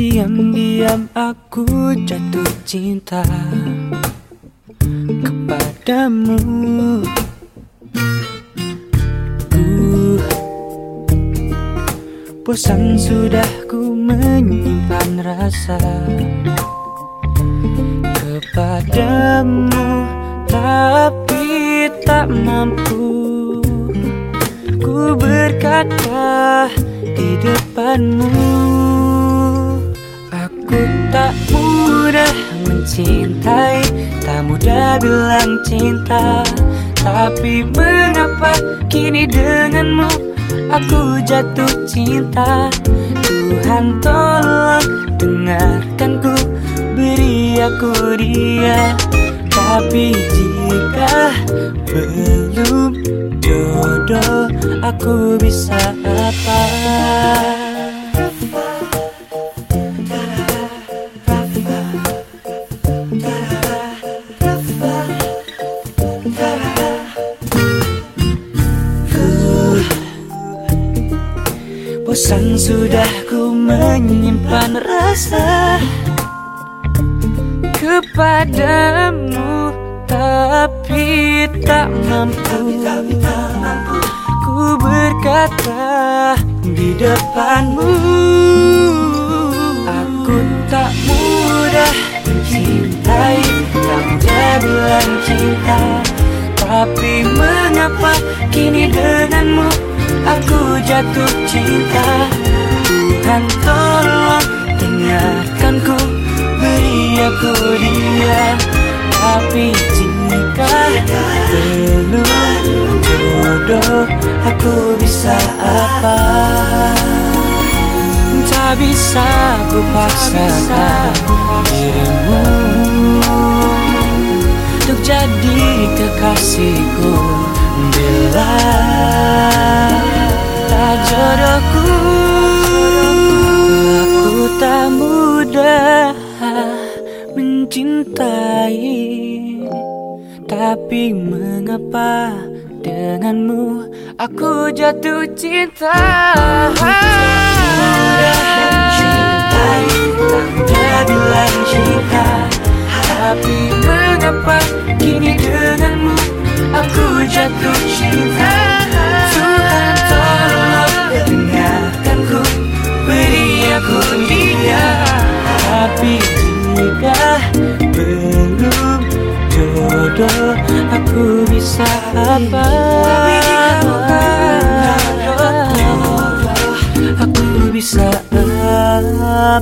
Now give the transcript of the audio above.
Diam-diam aku jatuh cinta Kepadamu Bosan sudah ku menyimpan rasa Kepadamu Tapi tak mampu. Ku berkata di depanmu Aku tak mudah mencintai. Tak mudah bilang cinta Tapi mengapa kini denganmu Aku jatuh cinta Tuhan tolong dengarkanku Beri aku dia. Tapi jika belum jodoh Aku bisa apa Bosan sudah ku menyimpan rasa Kepadamu Tapi tak mampu. Ku berkata di depanmu Aku tak mudah mencintai Tak mudah bilang cinta. Tapi mengapa kini denganmu Aku jatuh cinta Tuhan tolong dengarkanku. Beri aku dia Tapi jika belum jodoh Aku bisa apa? Tak bisa ku paksakan dirimu. Untuk jadi kekasihku Bila mencintai. Tapi mengapa denganmu aku jatuh cinta? Mencintai, tak bilang cinta. Tapi mengapa jika belum. Jodoh Aku bisa apa? Aku bisa apa